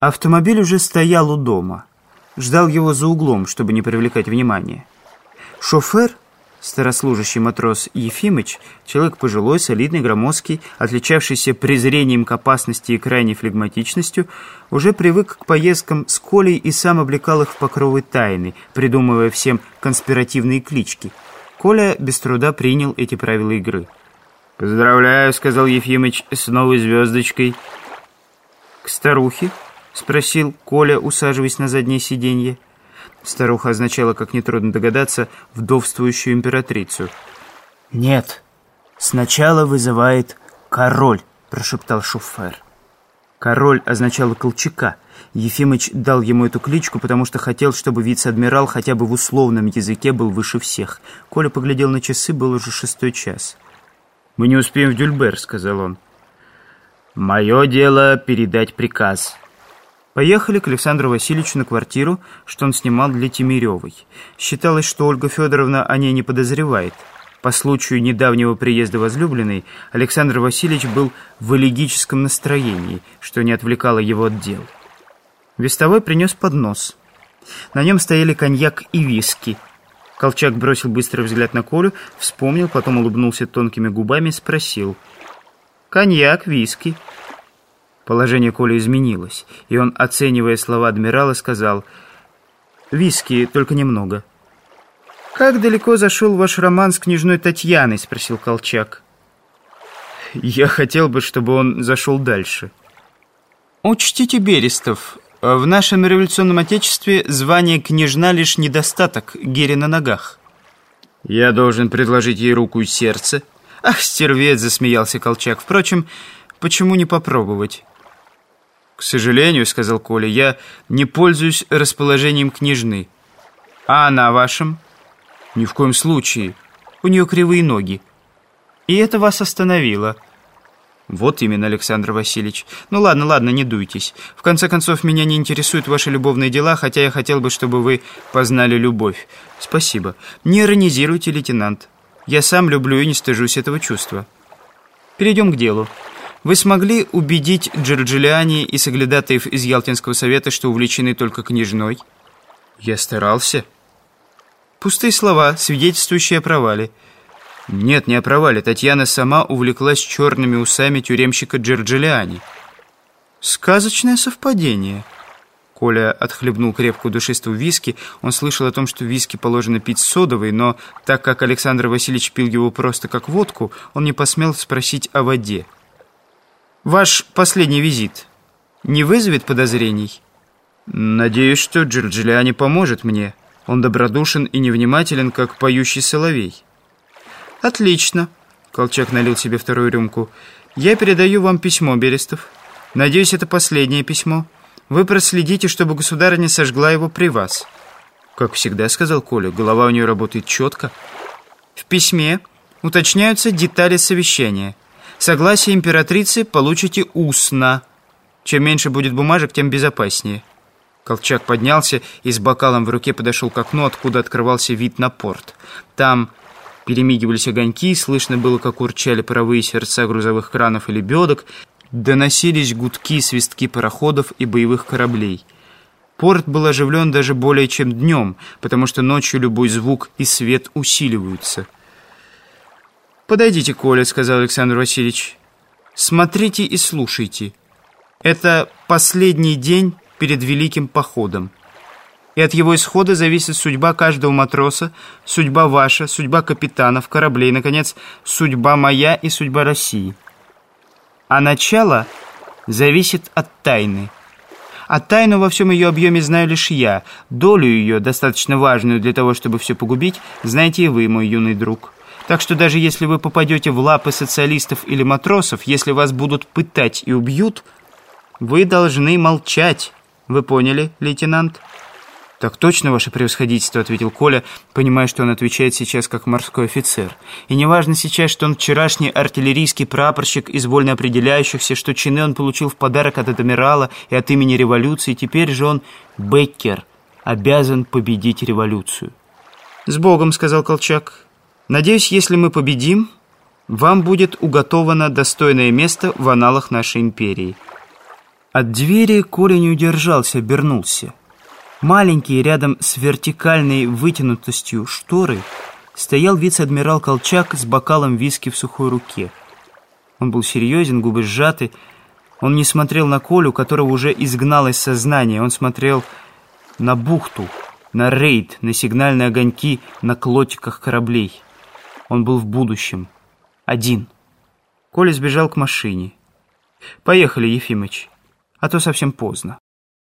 Автомобиль уже стоял у дома. Ждал его за углом, чтобы не привлекать внимания. Шофер, старослужащий матрос Ефимыч, человек пожилой, солидный, громоздкий, отличавшийся презрением к опасности и крайней флегматичностью, уже привык к поездкам с Колей и сам облекал их в покровы тайны, придумывая всем конспиративные клички. Коля без труда принял эти правила игры. «Поздравляю», — сказал Ефимыч, — «с новой звездочкой». К старухе — спросил Коля, усаживаясь на заднее сиденье. Старуха означала, как нетрудно догадаться, вдовствующую императрицу. «Нет, сначала вызывает король», — прошептал шофер. Король означало Колчака. Ефимыч дал ему эту кличку, потому что хотел, чтобы вице-адмирал хотя бы в условном языке был выше всех. Коля поглядел на часы, был уже шестой час. «Мы не успеем в Дюльбер», — сказал он. «Мое дело передать приказ». Поехали к Александру Васильевичу на квартиру, что он снимал для Тимиревой. Считалось, что Ольга Федоровна о ней не подозревает. По случаю недавнего приезда возлюбленной Александр Васильевич был в элегическом настроении, что не отвлекало его от дел. Вестовой принес поднос. На нем стояли коньяк и виски. Колчак бросил быстрый взгляд на Колю, вспомнил, потом улыбнулся тонкими губами и спросил. «Коньяк, виски». Положение Коли изменилось, и он, оценивая слова адмирала, сказал «Виски, только немного». «Как далеко зашел ваш роман с княжной Татьяной?» — спросил Колчак. «Я хотел бы, чтобы он зашел дальше». «Учтите, Берестов, в нашем революционном отечестве звание княжна лишь недостаток, гири на ногах». «Я должен предложить ей руку и сердце». «Ах, стервец!» — засмеялся Колчак. «Впрочем, почему не попробовать?» «К сожалению, — сказал Коля, — я не пользуюсь расположением княжны». «А она вашим?» «Ни в коем случае. У нее кривые ноги». «И это вас остановило?» «Вот именно, Александр Васильевич. Ну ладно, ладно, не дуйтесь. В конце концов, меня не интересуют ваши любовные дела, хотя я хотел бы, чтобы вы познали любовь. Спасибо. Не иронизируйте, лейтенант. Я сам люблю и не стыжусь этого чувства. Перейдем к делу. Вы смогли убедить Джорджелиани и соглядатаев из Ялтинского совета, что увлечены только княжной? Я старался. Пустые слова, свидетельствующие о провале. Нет, не о провале. Татьяна сама увлеклась черными усами тюремщика Джорджелиани. Сказочное совпадение. Коля отхлебнул крепкую душистую виски. Он слышал о том, что виски положено пить содовой, но так как Александр Васильевич пил его просто как водку, он не посмел спросить о воде. Ваш последний визит не вызовет подозрений? Надеюсь, что Джорджелиани поможет мне. Он добродушен и невнимателен, как поющий соловей. Отлично. Колчак налил себе вторую рюмку. Я передаю вам письмо, Берестов. Надеюсь, это последнее письмо. Вы проследите, чтобы государыня сожгла его при вас. Как всегда, сказал Коля, голова у нее работает четко. В письме уточняются детали совещания. Согласие императрицы получите устно. Чем меньше будет бумажек, тем безопаснее». Колчак поднялся и с бокалом в руке подошел к окну, откуда открывался вид на порт. Там перемигивались огоньки, слышно было, как урчали паровые сердца грузовых кранов и лебедок, доносились гудки, свистки пароходов и боевых кораблей. Порт был оживлен даже более чем днем, потому что ночью любой звук и свет усиливаются. «Подойдите, Коля», — сказал Александр Васильевич. «Смотрите и слушайте. Это последний день перед Великим Походом. И от его исхода зависит судьба каждого матроса, судьба ваша, судьба капитанов, кораблей, наконец, судьба моя и судьба России. А начало зависит от тайны. А тайну во всем ее объеме знаю лишь я. Долю ее, достаточно важную для того, чтобы все погубить, знаете и вы, мой юный друг». Так что даже если вы попадете в лапы социалистов или матросов, если вас будут пытать и убьют, вы должны молчать. Вы поняли, лейтенант?» «Так точно, ваше превосходительство», — ответил Коля, понимая, что он отвечает сейчас как морской офицер. И неважно сейчас, что он вчерашний артиллерийский прапорщик из вольно определяющихся, что чины он получил в подарок от адмирала и от имени революции, теперь же он, Беккер, обязан победить революцию. «С Богом», — сказал Колчак, — Надеюсь, если мы победим, вам будет уготовано достойное место в аналах нашей империи. От двери Коля не удержался, обернулся. Маленький, рядом с вертикальной вытянутостью шторы, стоял вице-адмирал Колчак с бокалом виски в сухой руке. Он был серьезен, губы сжаты. Он не смотрел на Колю, которого уже изгнал из сознания. Он смотрел на бухту, на рейд, на сигнальные огоньки на клотиках кораблей. Он был в будущем. Один. Коля сбежал к машине. «Поехали, Ефимыч, а то совсем поздно».